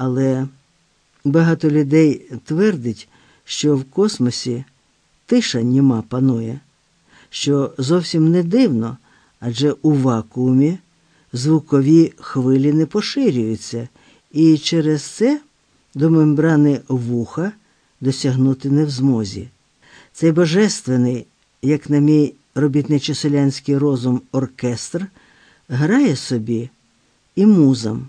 Але багато людей твердить, що в космосі тиша німа панує, що зовсім не дивно, адже у вакуумі звукові хвилі не поширюються, і через це до мембрани вуха досягнути не в змозі. Цей божественний, як на мій робітничо-селянський розум, оркестр грає собі і музам,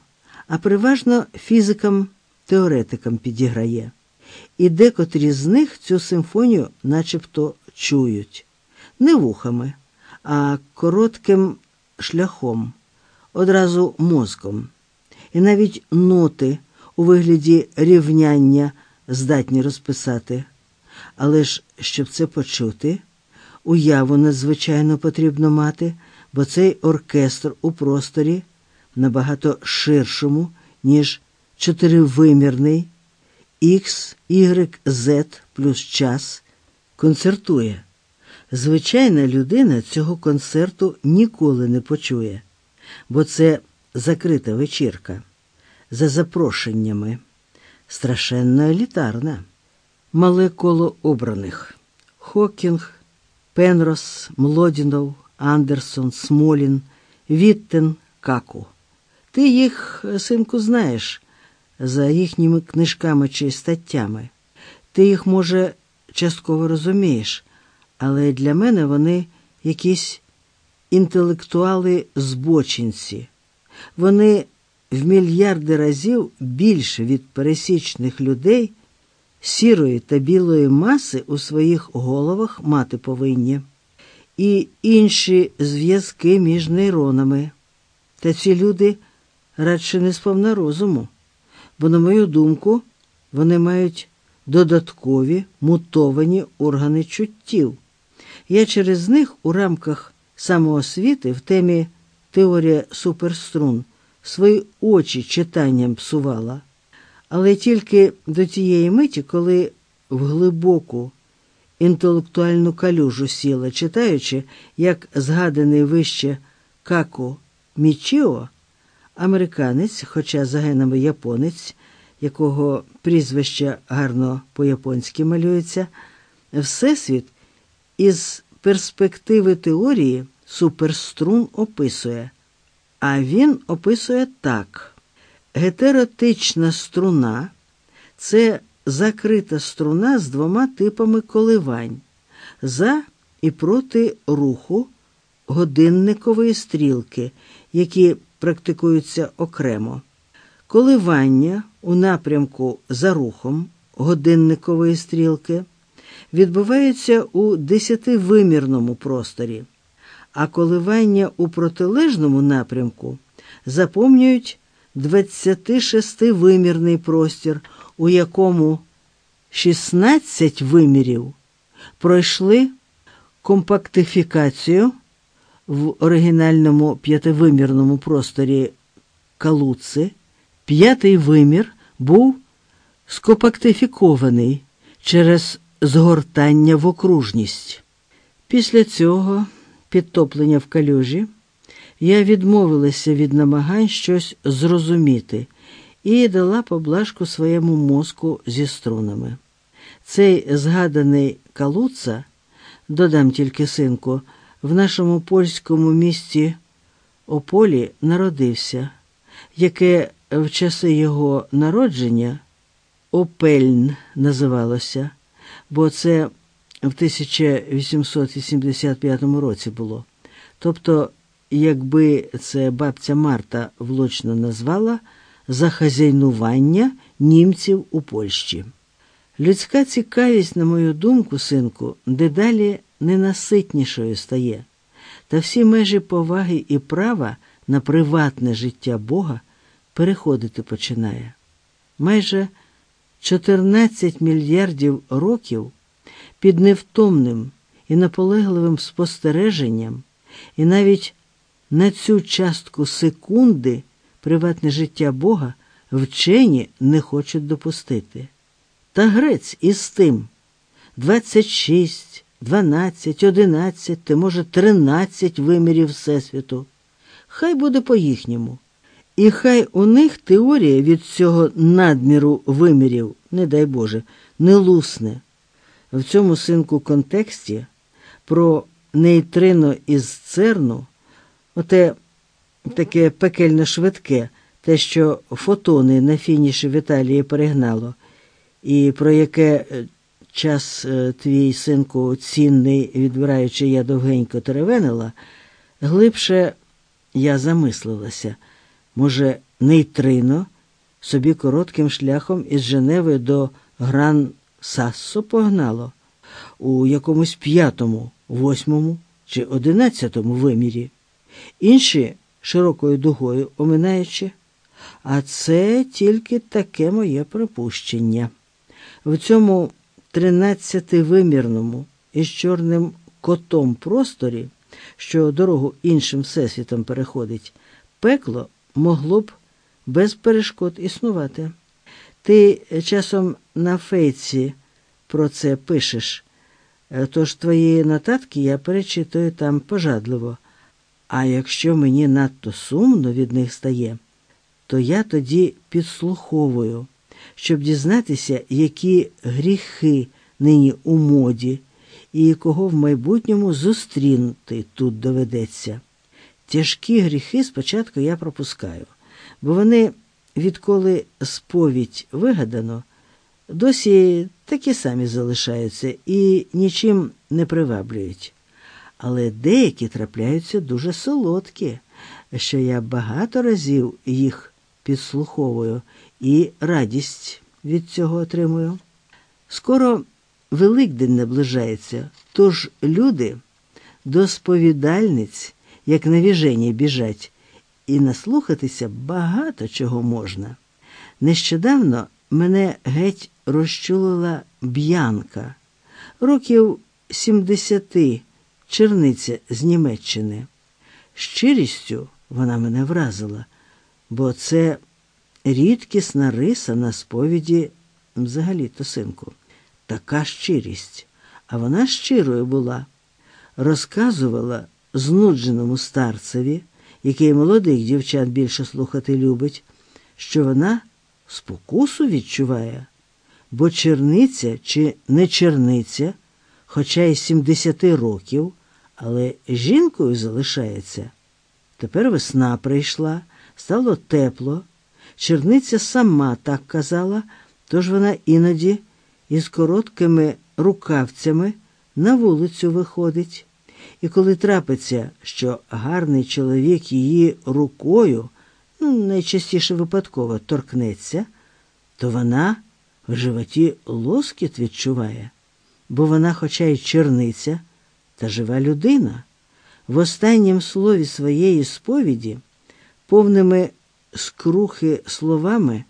а переважно фізикам-теоретикам підіграє. І декотрі з них цю симфонію начебто чують не вухами, а коротким шляхом, одразу мозком. І навіть ноти у вигляді рівняння здатні розписати. Але ж, щоб це почути, уяву надзвичайно потрібно мати, бо цей оркестр у просторі набагато ширшому, ніж чотиривимірний X, Y, Z плюс час концертує. Звичайна людина цього концерту ніколи не почує, бо це закрита вечірка за запрошеннями, страшенно елітарна. Мале коло обраних Хокінг, Пенрос, Млодінов, Андерсон, Смолін, Віттен, Каку. Ти їх, синку, знаєш за їхніми книжками чи статтями. Ти їх, може, частково розумієш, але для мене вони якісь інтелектуали-збочинці. Вони в мільярди разів більше від пересічних людей сірої та білої маси у своїх головах мати повинні, і інші зв'язки між нейронами. Та ці люди радше не сповна розуму, бо, на мою думку, вони мають додаткові мутовані органи чуттів. Я через них у рамках самоосвіти в темі теорія суперструн свої очі читанням псувала, але тільки до тієї миті, коли в глибоку інтелектуальну калюжу сіла, читаючи, як згаданий вище Каку Мічіо, американець, хоча за генами японець, якого прізвище гарно по-японськи малюється, Всесвіт із перспективи теорії суперструн описує. А він описує так: гетеротична струна це закрита струна з двома типами коливань за і проти руху годинникової стрілки, які практикуються окремо. Коливання у напрямку за рухом годинникової стрілки відбуваються у десятивимірному просторі, а коливання у протилежному напрямку заповнюють 26-вимірний простір, у якому 16 вимірів пройшли компактифікацію в оригінальному п'ятивимірному просторі Калуци. П'ятий вимір був скопактифікований через згортання в окружність. Після цього підтоплення в калюжі я відмовилася від намагань щось зрозуміти і дала поблажку своєму мозку зі струнами. Цей згаданий калуца, додам тільки синку, в нашому польському місті Ополі народився, яке в часи його народження Опельн називалося, бо це в 1885 році було. Тобто, якби це бабця Марта влучно назвала за хазяйнування німців у Польщі. Людська цікавість, на мою думку, синку, дедалі ненаситнішою стає, та всі межі поваги і права на приватне життя Бога переходити починає. Майже 14 мільярдів років під невтомним і наполегливим спостереженням, і навіть на цю частку секунди приватне життя Бога вчені не хочуть допустити. Та грець із тим 26, 12, 11, може 13 вимірів Всесвіту. Хай буде по їхньому. І хай у них теорія від цього надміру вимірів, не дай Боже, не лусне. В цьому синку контексті про нейтрино із церну, оте таке пекельно швидке, те, що фотони на фініші в Італії перегнало, і про яке е, час е, твій синку цінний, відбираючи я довгенько теревенила, глибше я замислилася. Може, нейтрино собі коротким шляхом із Женеви до Гран Сассо погнало у якомусь п'ятому, восьмому чи одинадцятому вимірі, інші широкою дугою оминаючи, а це тільки таке моє припущення. В цьому тринадцятивимірному із чорним котом просторі, що дорогу іншим всесвітом переходить, пекло могло б без перешкод існувати. Ти часом на фейці про це пишеш, тож твої нотатки я перечитую там пожадливо. А якщо мені надто сумно від них стає, то я тоді підслуховую, щоб дізнатися, які гріхи нині у моді і кого в майбутньому зустрінути тут доведеться. Тяжкі гріхи спочатку я пропускаю, бо вони, відколи сповідь вигадано, досі такі самі залишаються і нічим не приваблюють. Але деякі трапляються дуже солодкі, що я багато разів їх підслуховую і радість від цього отримую. Скоро Великдень наближається, тож люди до сповідальниць, як на віжені, біжать, і наслухатися багато чого можна. Нещодавно мене геть розчулила б'янка, років сімдесяти, черниця з Німеччини. Щирістю вона мене вразила, бо це рідкісна риса на сповіді взагалі-то синку. Така щирість, а вона щирою була, розказувала знудженому старцеві, який молодих дівчат більше слухати любить, що вона спокусу відчуває, бо черниця чи не черниця, хоча й 70 років, але жінкою залишається. Тепер весна прийшла, стало тепло. Черниця сама так казала, тож вона іноді із короткими рукавцями на вулицю виходить. І коли трапиться, що гарний чоловік її рукою, ну, найчастіше випадково торкнеться, то вона в животі лоскіт відчуває, бо вона, хоча й черниця, та жива людина. В останнім слові своєї сповіді, повними скрухи словами,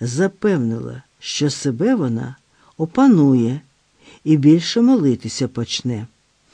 запевнила, що себе вона опанує і більше молитися почне.